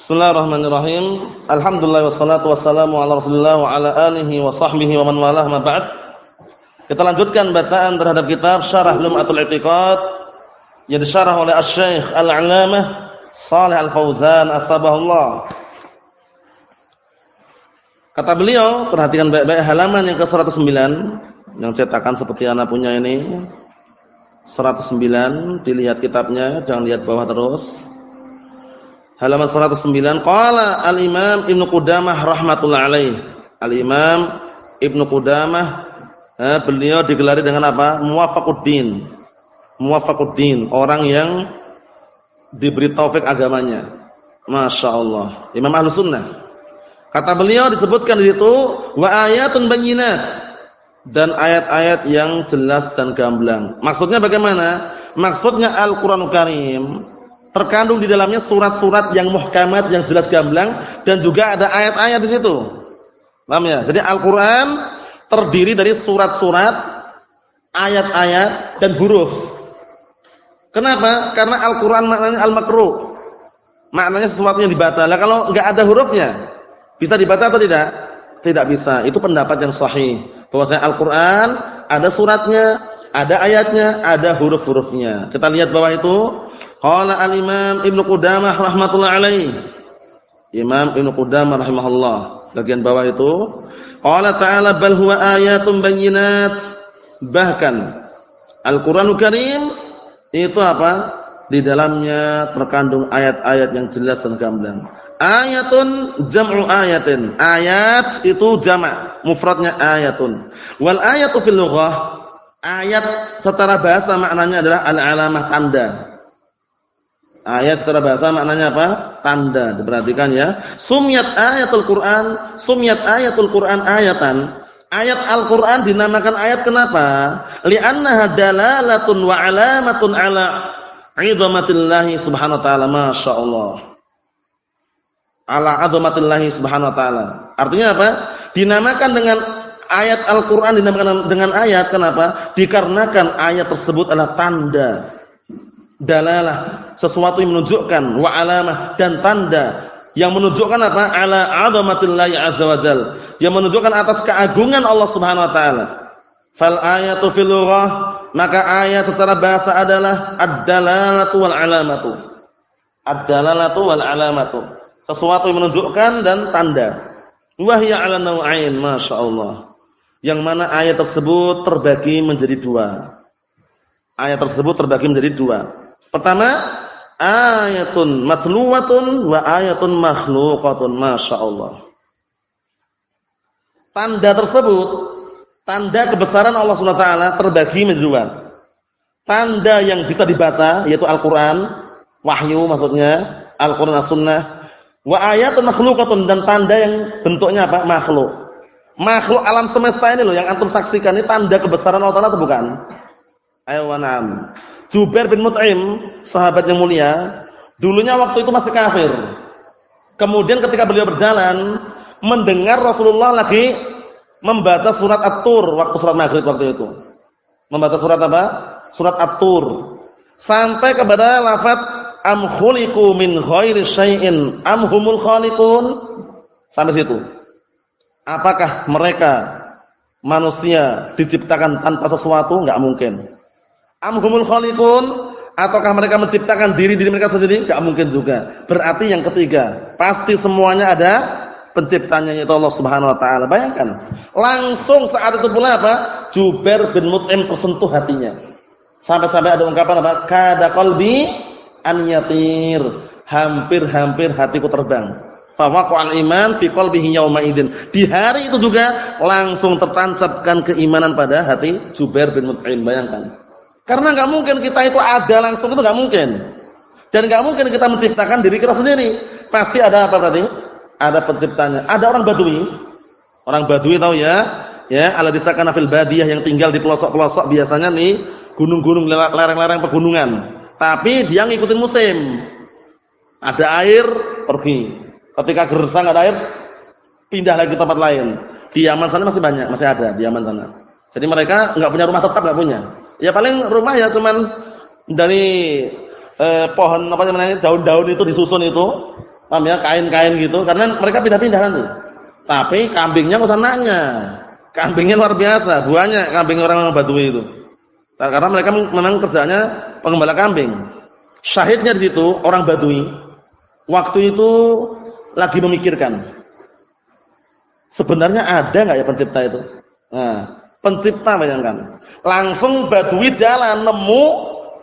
Bismillahirrahmanirrahim. Alhamdulillah wassalatu wassalamu ala Rasulillah wa ala alihi wa sahbihi wa man walah ma ba'd. Kita lanjutkan bacaan terhadap kitab Syarah Lum'atul I'tiqad yang disyarah oleh Asy-Syaikh Al-'Allamah Shalih Al-Fauzan Asbahullah. Kata beliau, perhatikan baik-baik halaman yang ke-109 yang cetakan seperti anak punya ini. 109 dilihat kitabnya, jangan lihat bawah terus halaman 109 qala al-imam Ibnu Qudamah rahimatullah alaih. Al-imam Ibnu Qudamah eh, beliau digelari dengan apa? Muwafaquddin. Muwafaquddin orang yang diberi taufik agamanya. Masya Allah. Imam Ahlus Sunnah. Kata beliau disebutkan di situ wa ayatun bayyinat. Dan ayat-ayat yang jelas dan gamblang. Maksudnya bagaimana? Maksudnya Al-Qur'an Karim terkandung di dalamnya surat-surat yang muhkamat yang jelas gamblang dan juga ada ayat-ayat di situ. Paham ya? Jadi Al-Qur'an terdiri dari surat-surat, ayat-ayat dan huruf. Kenapa? Karena Al-Qur'an maknanya al-makruh. Maknanya sesuatu yang dibaca. Lah kalau enggak ada hurufnya, bisa dibaca atau tidak? Tidak bisa. Itu pendapat yang sahih. Bahwasanya Al-Qur'an ada suratnya, ada ayatnya, ada huruf-hurufnya. Kita lihat bawah itu Qala al-Imam Ibnu Qudamah rahmatullah alaih. Imam Ibnu Qudamah rahimahullah. Bagian bawah itu qala ta'ala bal huwa ayatun bayyinat. Bahkan Al-Qur'anul Karim itu apa? Di dalamnya terkandung ayat-ayat yang jelas dan gamblang. Ayatun jam'u ayatin. Ayat itu jamak, mufradnya ayatun. Wal ayatu fil lughah ayat secara bahasa maknanya adalah al-alamah tanda Ayat secara bahasa maknanya apa? Tanda. Diperhatikan ya. Sumyat ayatul Quran, sumyat ayatul Quran ayatan. Ayat Al-Qur'an dinamakan ayat kenapa? Li'annaha dalalatun wa alamatun ala 'idhamatillahi subhanahu wa ta'ala. Masyaallah. Ala 'azamatillahi subhanahu wa ta'ala. Artinya apa? Dinamakan dengan ayat Al-Qur'an dinamakan dengan ayat kenapa? Dikarenakan ayat tersebut adalah tanda dalalah sesuatu yang menunjukkan wa alamah dan tanda. Yang menunjukkan apa? Ala azamatillahi azza wajal yang menunjukkan atas keagungan Allah Subhanahu wa taala. Fal ayatu fil maka ayat secara bahasa adalah ad-dalalatu wal alamatu. Ad-dalalatu wal alamatu. Sesuatu yang menunjukkan dan tanda. Wahya ala nau'ain masyaallah. Yang mana ayat tersebut terbagi menjadi dua. Ayat tersebut terbagi menjadi dua Pertama, ayatun matluwatun wa ayatun makhluqatun. Masya Allah. Tanda tersebut, tanda kebesaran Allah SWT terbagi menjadi dua. Tanda yang bisa dibaca, yaitu Al-Quran, wahyu maksudnya, Al-Quran as-sunnah. Wa ayatun makhluqatun, dan tanda yang bentuknya apa? Makhluk. Makhluk alam semesta ini loh, yang antum saksikan ini tanda kebesaran Allah atau bukan? Ayo. Jubair bin Mut'im, sahabat yang mulia, dulunya waktu itu masih kafir. Kemudian ketika beliau berjalan, mendengar Rasulullah lagi membaca surat At-Tur waktu surat Maghrib waktu itu. Membaca surat apa? Surat At-Tur. Sampai kepada lafaz am khuliqu min ghairi syai'in am humul khaliqun? Sampai situ. Apakah mereka manusia diciptakan tanpa sesuatu? Enggak mungkin. Amhumul khaliqun ataukah mereka menciptakan diri diri mereka sendiri? Enggak mungkin juga. Berarti yang ketiga, pasti semuanya ada penciptanya yaitu Allah Subhanahu wa taala. Bayangkan, langsung saat itu pula apa? Jubair bin Mut'im tersentuh hatinya. Sampai-sampai ada ungkapan apa? Kada qalbi an yatir. Hampir-hampir hatiku terbang. Fawaqa'al iman fi qalbihi yauma idzin. Di hari itu juga langsung tertancapkan keimanan pada hati Jubair bin Mut'im. Bayangkan. Karena nggak mungkin kita itu ada langsung itu nggak mungkin. Dan nggak mungkin kita menciptakan diri kita sendiri. Pasti ada apa berarti? Ada penciptanya. Ada orang Badui. Orang Badui tahu ya? Ya, ala disakana fil badiyah yang tinggal di pelosok-pelosok biasanya nih gunung-gunung lereng-lereng pegunungan. Tapi dia ngikutin musim. Ada air, pergi. Ketika gersang ada air, pindah lagi ke tempat lain. Di Yaman sana masih banyak, masih ada di Yaman sana. Jadi mereka nggak punya rumah tetap, nggak punya. Ya paling rumah ya cuman dari eh, pohon apa namanya daun-daun itu disusun itu Paham ya? Kain-kain gitu karena mereka pindah-pindah nanti. Tapi kambingnya usah nanya. Kambingnya luar biasa, banyak kambing orang-orang Badui itu. Karena mereka memang kerjanya pengembala kambing. Syahidnya di situ orang Badui. Waktu itu lagi memikirkan. Sebenarnya ada nggak ya pencipta itu? Nah, pencipta bayangkan. Langsung Badui jalan nemu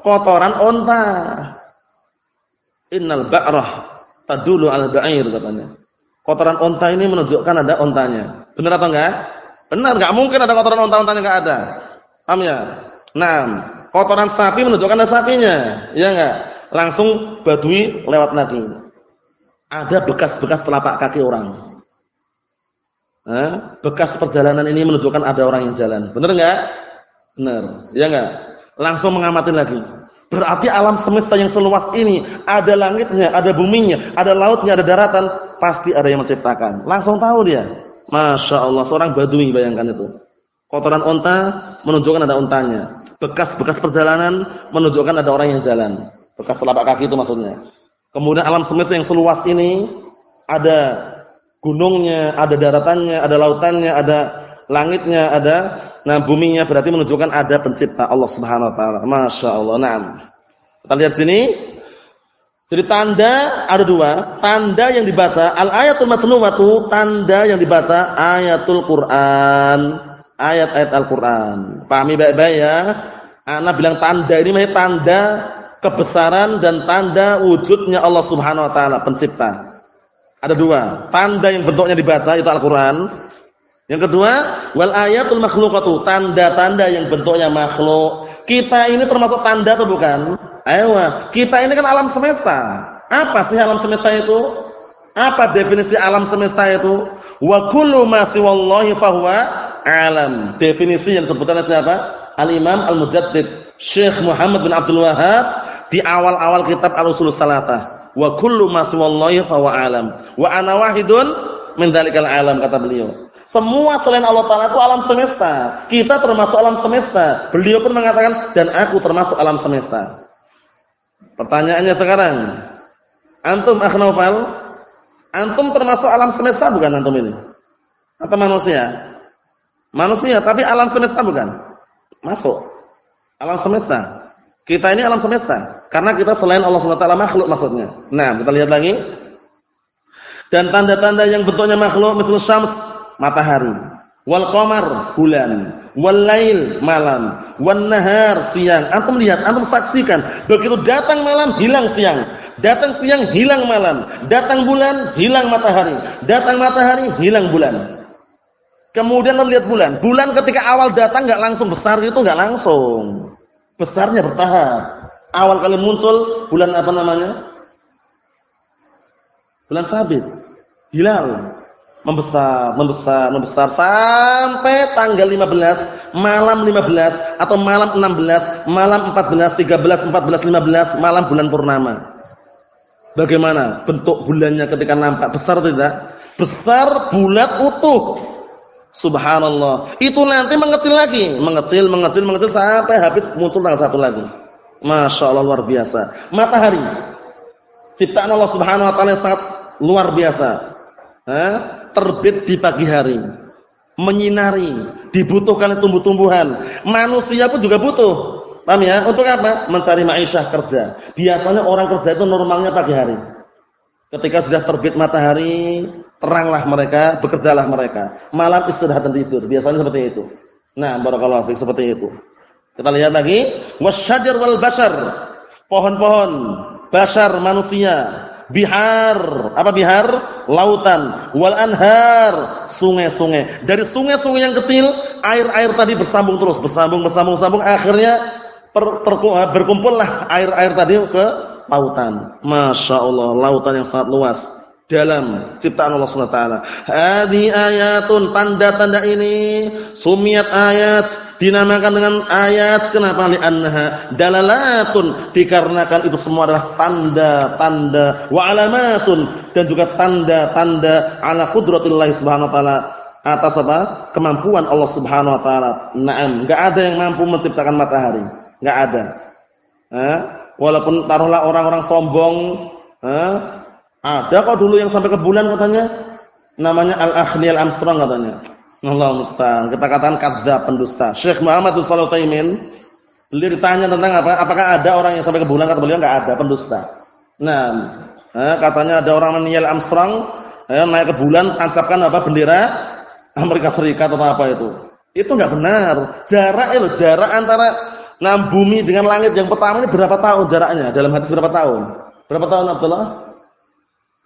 kotoran onta. Innal ba'rah tadulu al ba'ir katanya. Kotoran onta ini menunjukkan ada ontanya. Benar atau enggak? Benar, enggak mungkin ada kotoran onta-ontanya enggak ada. Paham? Nah, kotoran sapi menunjukkan ada sapinya. Ya enggak? Langsung badui lewat lagi. Ada bekas-bekas telapak kaki orang. Eh, bekas perjalanan ini menunjukkan ada orang yang jalan. Benar enggak? Benar. Ya enggak? Langsung mengamati lagi. Berarti alam semesta yang seluas ini ada langitnya, ada buminya, ada lautnya, ada daratan, pasti ada yang menciptakan. Langsung tahu dia. Masya Allah, seorang badui bayangkan itu. Kotoran onta menunjukkan ada ontanya. Bekas-bekas perjalanan menunjukkan ada orang yang jalan. Bekas telapak kaki itu maksudnya. Kemudian alam semesta yang seluas ini ada gunungnya, ada daratannya, ada lautannya, ada langitnya, ada Nah, buminya berarti menunjukkan ada pencipta Allah Subhanahu wa taala. Masya Allah. Naam. Kita lihat sini. Jadi tanda ada dua, tanda yang dibaca al-ayatul matluwatu, tanda yang dibaca ayatul Quran, ayat-ayat Al-Qur'an. Pahami baik-baik ya? Ana bilang tanda ini maksudnya tanda kebesaran dan tanda wujudnya Allah Subhanahu wa taala, pencipta. Ada dua, tanda yang bentuknya dibaca itu Al-Qur'an, yang kedua, wal ayatul makhluqatu, tanda-tanda yang bentuknya makhluk. Kita ini termasuk tanda atau bukan? Ayo, kita ini kan alam semesta. Apa sih alam semesta itu? Apa definisi alam semesta itu? Wa kullu ma siwallahi fahuwa alam. Definisi yang disebutkan siapa? Al-Imam Al-Mujaddid Syekh Muhammad bin Abdul Wahhab di awal-awal kitab Al-Usul Salatah. Wa kullu ma fahuwa alam. Wa ana wahidun min dzalikal alam kata beliau. Semua selain Allah Ta'ala itu alam semesta. Kita termasuk alam semesta. Beliau pun mengatakan, dan aku termasuk alam semesta. Pertanyaannya sekarang, Antum akhnafal, Antum termasuk alam semesta bukan Antum ini? Atau manusia? Manusia, tapi alam semesta bukan? Masuk. Alam semesta. Kita ini alam semesta. Karena kita selain Allah SWT makhluk maksudnya. Nah, kita lihat lagi. Dan tanda-tanda yang bentuknya makhluk, misalnya syams, matahari, wal qamar bulan, wal lail malam, wan nahar siang. Antum lihat, antum saksikan, begitu datang malam hilang siang, datang siang hilang malam, datang bulan hilang matahari, datang matahari hilang bulan. Kemudian antum lihat bulan. Bulan ketika awal datang enggak langsung besar itu enggak langsung. Besarnya bertahap. Awal kali muncul bulan apa namanya? Bulan sabit. Hilal membesar, membesar, membesar sampai tanggal 15, malam 15 atau malam 16, malam 14, 13, 14, 15, malam bulan purnama. Bagaimana bentuk bulannya ketika nampak besar atau tidak? Besar, bulat, utuh. Subhanallah. Itu nanti mengecil lagi, mengecil, mengecil, mengecil sampai habis muncul tanggal satu lagi. Masya Allah luar biasa. Matahari, ciptaan Allah Subhanahu Wa Taala sangat luar biasa. Hah? terbit di pagi hari, menyinari, dibutuhkan tumbuh-tumbuhan. Manusia pun juga butuh. Paham ya? Untuk apa? Mencari maisha kerja. Biasanya orang kerja itu normalnya pagi hari. Ketika sudah terbit matahari, teranglah mereka, bekerjalah mereka. Malam istirahat dan tidur. Biasanya seperti itu. Nah, barakallahu fiik seperti itu. Kita lihat lagi, wasyajar wal bashar. Pohon-pohon, bashar manusia bihar apa bihar lautan wal anhar sungai-sungai dari sungai-sungai yang kecil air-air tadi bersambung terus bersambung bersambung bersambung akhirnya berkumpullah air-air tadi ke lautan masya Allah lautan yang sangat luas dalam ciptaan Allah Subhanahu wa taala. Hadi ayatun tanda-tanda ini sumiat ayat dinamakan dengan ayat kenapa li annaha dalalatun dikarenakan itu semua adalah tanda-tanda wa alamatun dan juga tanda-tanda ala qudratillah subhanahu wa taala atas apa kemampuan Allah subhanahu wa taala na'am enggak ada yang mampu menciptakan matahari enggak ada eh? walaupun taruhlah orang-orang sombong eh? Ada kok dulu yang sampai ke bulan katanya. Namanya Al-Ahli Al-Armstrong katanya. Allah musta'an. Kita katakan kadzdzab pendusta. Syekh Muhammad Shalih Utsaimin beliau ditanya tentang apa? Apakah ada orang yang sampai ke bulan? Kata beliau enggak ada, pendusta. Nah, eh, katanya ada orang Neil Armstrong eh, naik ke bulan tancapkan apa bendera Amerika Serikat atau apa itu. Itu enggak benar. Jarak itu jarak antara nah bumi dengan langit yang pertama ini berapa tahun jaraknya? Dalam hadis berapa tahun? Berapa tahun Abdullah?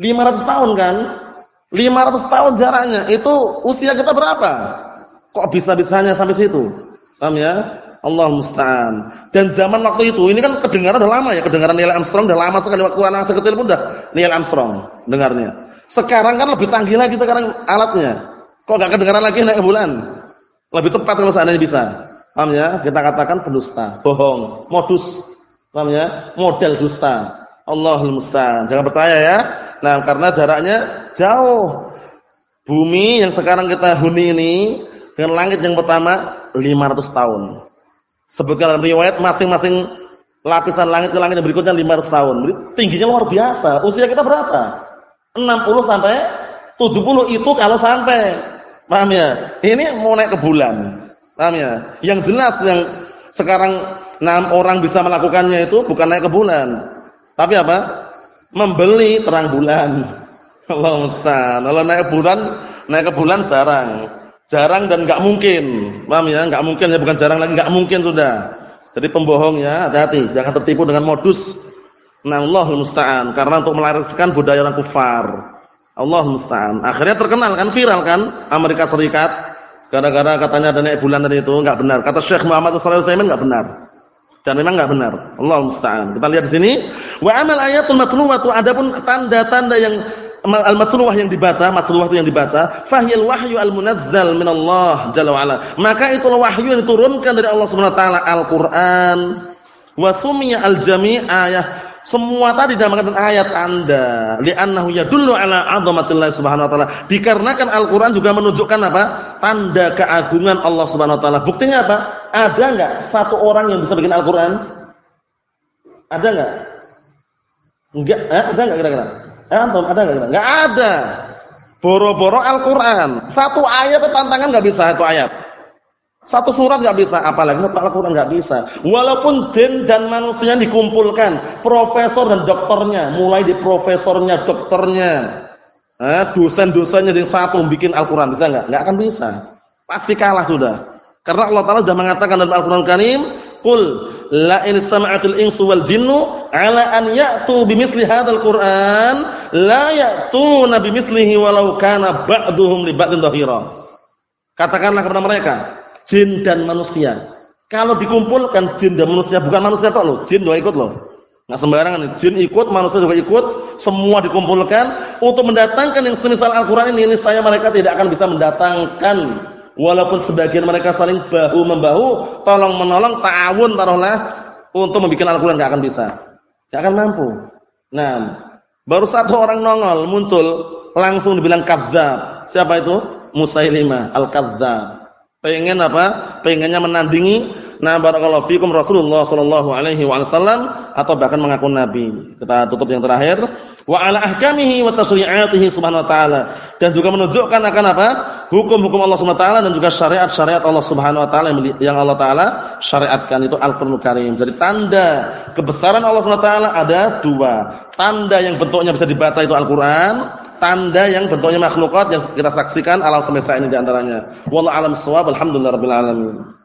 500 tahun kan? 500 tahun jaraknya. Itu usia kita berapa? Kok bisa-bisanya sampai situ? Paham ya? Allah musta'an. Dan zaman waktu itu, ini kan kedengaran udah lama ya, kedengaran Neil Armstrong udah lama sekali waktu anak sekecil pun udah Neil Armstrong dengarnya. Sekarang kan lebih canggih lagi sekarang alatnya. Kok gak kedengaran lagi naik bulan? Lebih tepat kalau seandainya bisa. Paham ya? Kita katakan pendusta, bohong, modus. Paham ya? Model dusta. Allahul musta'an. Jangan percaya ya. Nah, karena jaraknya jauh. Bumi yang sekarang kita huni ini dengan langit yang pertama 500 tahun. Sebutkan dalam riwayat masing-masing lapisan langit ke langit yang berikutnya 500 tahun. Tingginya luar biasa. Usia kita berapa? 60 sampai 70 itu kalau sampai. Paham ya? Ini mau naik ke bulan. Paham ya? Yang jelas yang sekarang enam orang bisa melakukannya itu bukan naik ke bulan. Tapi apa? Membeli terang bulan. Allah musta'an. Kalau naik bulan, naik ke bulan jarang. Jarang dan enggak mungkin. Paham ya? Enggak mungkin ya, bukan jarang lagi, enggak mungkin sudah. Jadi pembohong ya, hati-hati, jangan tertipu dengan modus. Nah, Allahul musta'an karena untuk melariskan budaya orang kufar. Allah musta'an. Akhirnya terkenal kan, viral kan Amerika Serikat gara-gara katanya ada naik bulan tadi itu enggak benar. Kata Syekh Muhammad sallallahu alaihi wasallam benar. Dan memang enggak benar. Allah musta'an. Kita lihat di sini, wa amal ayatul matluwatu adapun tanda-tanda yang al-matluwah yang dibaca, matluwah itu yang dibaca, fahyal wahyu al-munazzal min Allah jalla. Maka itu wahyu yang diturunkan dari Allah Subhanahu wa taala Al-Qur'an. Wa sumiya al-jami' ayah. Semua tadi dinamakan ayat Anda, li'annahu yadullu ala 'azamatillah subhanahu wa taala. Dikarenakan Al-Qur'an juga menunjukkan apa? Tanda keagungan Allah Subhanahu wa taala. Buktinya apa? Ada enggak satu orang yang bisa bikin Al-Qur'an? Ada enggak? Enggak, eh, ada enggak kira-kira? Eh, antum ada enggak? Enggak ada. Boro-boro Al-Qur'an. Satu ayat tantangan enggak bisa satu ayat. Satu surat enggak bisa, apalagi satu Al-Qur'an enggak bisa. Walaupun jin dan manusia dikumpulkan, profesor dan dokternya, mulai di profesornya, dokternya, eh, dosen-dosennya yang satu bikin Al-Qur'an bisa enggak? Enggak akan bisa. Pasti kalah sudah. Karena Allah Taala sudah mengatakan dalam Al-Qur'an Karim, "Qul la in istama'atil insu wal jinnu ala an ya'tu bimithli hadzal Qur'an la ya'tuna bimithlihi walau kana ba'duhum li ba'din dhahira. Katakanlah kepada mereka, jin dan manusia. Kalau dikumpulkan jin dan manusia bukan manusia tok loh, jin juga ikut loh. Enggak sembarangan, jin ikut, manusia juga ikut, semua dikumpulkan untuk mendatangkan yang semisal Al-Qur'an ini, ini saya mereka tidak akan bisa mendatangkan walaupun sebagian mereka saling bahu membahu, tolong menolong, ta'awun taruhlah untuk membuat Al-Qur'an enggak akan bisa. Enggak akan mampu. Nah, baru satu orang nongol muncul, langsung dibilang kadzdzab. Siapa itu? Musailimah al-kadzdzab. Pengen apa? Pengennya menandingi Nah barakallahu fikum Rasulullah sallallahu alaihi wasallam atau bahkan mengaku nabi. Kita tutup yang terakhir wa ala ahkamihi wa tasyri'atihi subhanahu wa ta'ala dan juga menunjukkan akan apa? Hukum-hukum Allah Subhanahu wa taala dan juga syariat-syariat Allah Subhanahu wa taala yang Allah taala syariatkan itu Al-Qur'anul Karim. Jadi tanda kebesaran Allah Subhanahu wa taala ada dua. Tanda yang bentuknya bisa dibaca itu Al-Qur'an, tanda yang bentuknya makhlukat yang kita saksikan alam semesta ini di antaranya. Wallahu alam shawab. Alhamdulillahirabbil alamin.